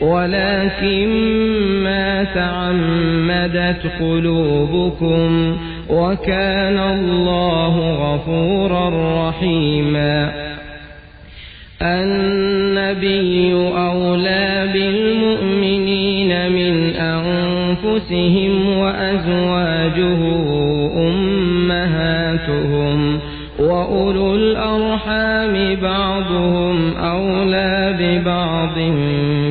ولكن ما تعمدت قلوبكم وكان الله غفورا رحيما. النبي أولى بالمؤمنين من أنفسهم وأزواجه أمهاتهم وأولو الأرحام بعضهم أولى ببعض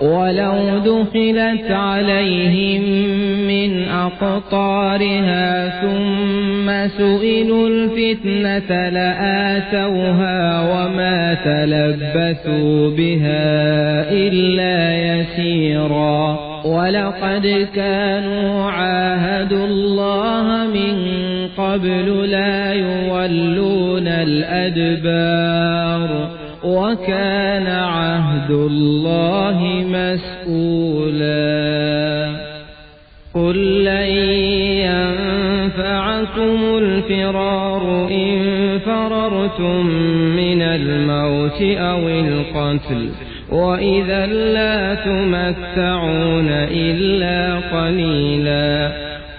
ولو دخلت عليهم من أقطارها ثم سئلوا الفتنة لآتوها وما تلبثوا بها إلا يسيرا. ولقد كانوا عاهدوا الله من قبل لا يولون الأدبار. وكان عهد الله مسؤولا. قل لن ينفعكم الفرار إن فررتم من الموت أو القتل وإذا لا تمتعون إلا قليلا.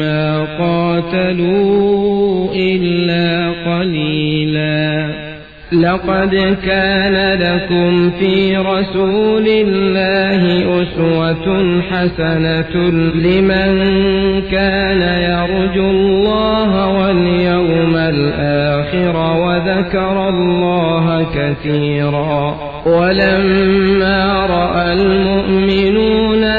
ما قاتلوا إلا قليلا. لقد كان لكم في رسول الله أسوة حسنة لمن كان يرجو الله واليوم الآخر وذكر الله كثيرا. ولما رأى المؤمنون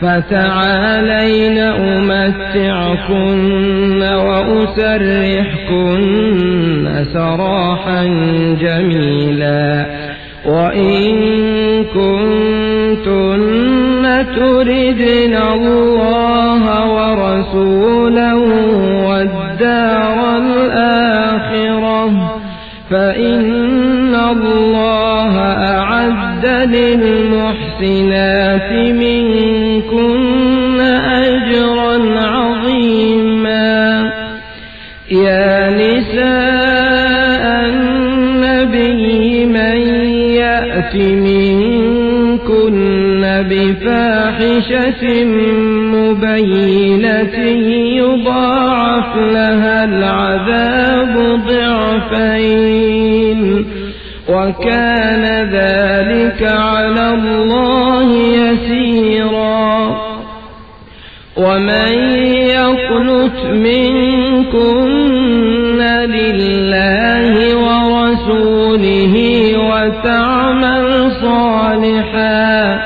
فتعالين أمتعكن وأسرحكن سراحا جميلا وإن كنتن تردن الله ورسوله والدار الآخرة فإن الله أعد للمحسنات منكن منكن بفاحشة مبينة يضاعف لها العذاب ضعفين. وكان ذلك على الله يسيرا. ومن يقنت منكن لله وتعمل صالحا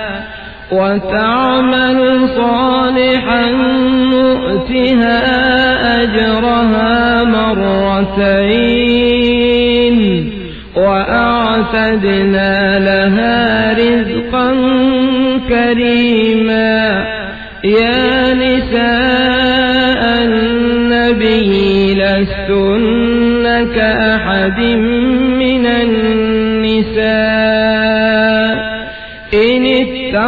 وتعمل صالحا نؤتها أجرها مرتين. وأعتدنا لها رزقا كريما. يا نساء النبي لستن كأحد من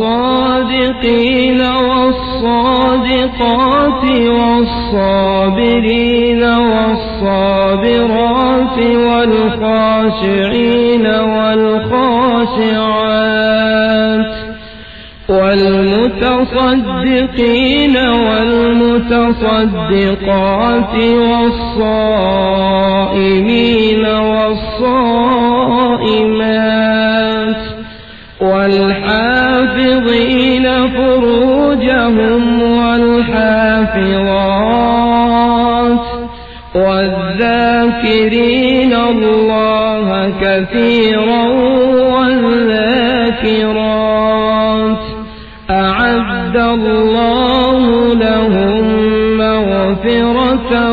والصادقين والصادقات والصابرين والصابرات والخاشعين والخاشعات والمتصدقين والمتصدقات والصائمين والصائمات والحافظين فروجهم والحافظات والذاكرين الله كثيرا والذاكرات أعد الله لهم مغفرة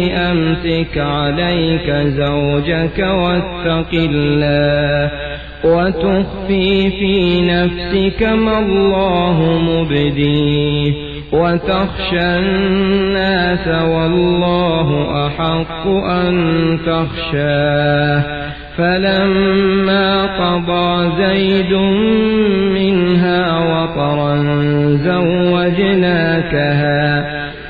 أمسك عليك زوجك واتق الله وتخفي في نفسك ما الله مبديه وتخشى الناس والله أحق أن تخشاه فلما قضى زيد منها وطرا زوجناكها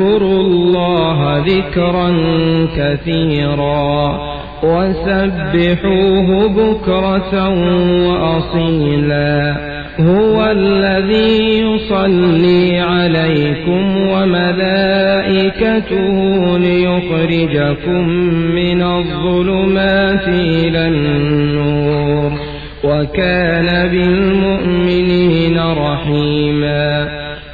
آمنوا اذكروا الله ذكرا كثيرا وسبحوه بكرة وأصيلا هو الذي يصلي عليكم وملائكته ليخرجكم من الظلمات إلى النور وكان بالمؤمنين رحيما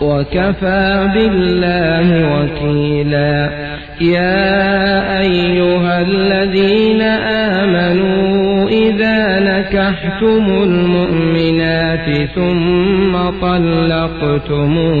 وكفى بالله وكيلا. يا أيها الذين آمنوا إذا نكحتم المؤمنات ثم طلقتموهن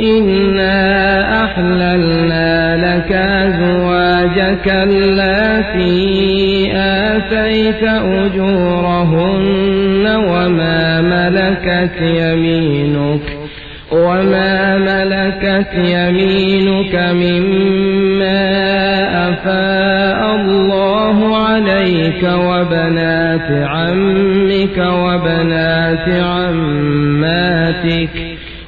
إنا أحللنا لك أزواجك التي آتيت أجورهن وما ملكت يمينك وما ملكت يمينك مما أفاء الله عليك وبنات عمك وبنات عماتك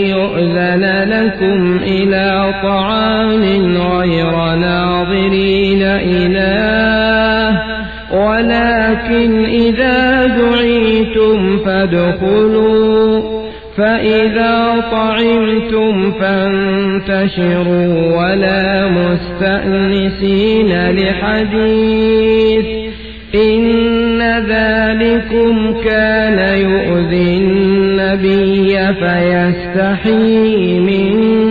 طعام غير ناظرين إله ولكن إذا دعيتم فادخلوا فإذا طعمتم فانتشروا ولا مستأنسين لحديث. إن ذلكم كان يؤذي النبي فيستحي منكم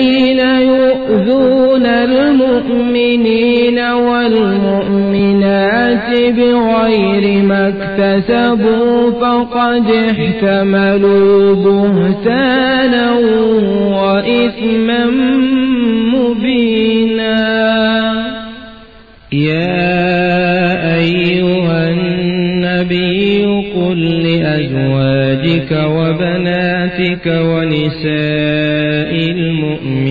المؤمنين والمؤمنات بغير ما اكتسبوا فقد احتملوا بهتانا وإثما مبينا. يا أيها النبي قل لأزواجك وبناتك ونساء المؤمنين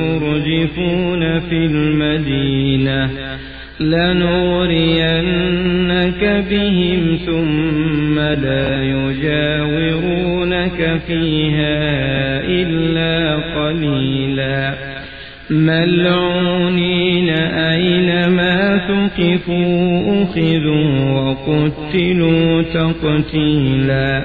والمرجفون في المدينة لنورينك بهم ثم لا يجاورونك فيها إلا قليلا. ملعونين أينما ثقفوا أخذوا وقتلوا تقتيلا.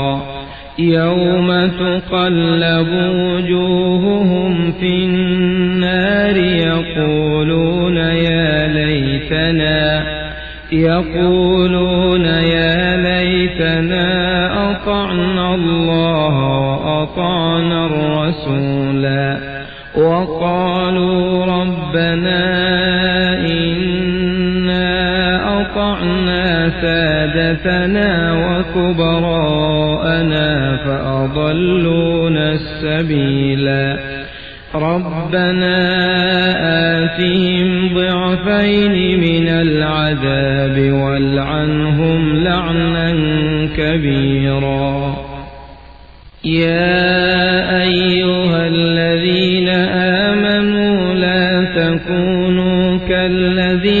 يوم تقلب وجوههم في النار يقولون يا ليتنا يقولون يا ليتنا أطعنا الله وأطعنا الرسولا وقالوا ربنا إنا أطعنا سادتنا وكبراءنا فأضلونا السبيلا ربنا آتهم ضعفين من العذاب والعنهم لعنا كبيرا يا أيها الذين آمنوا لا تكونوا كالذين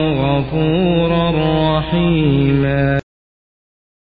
غفورا رحيما.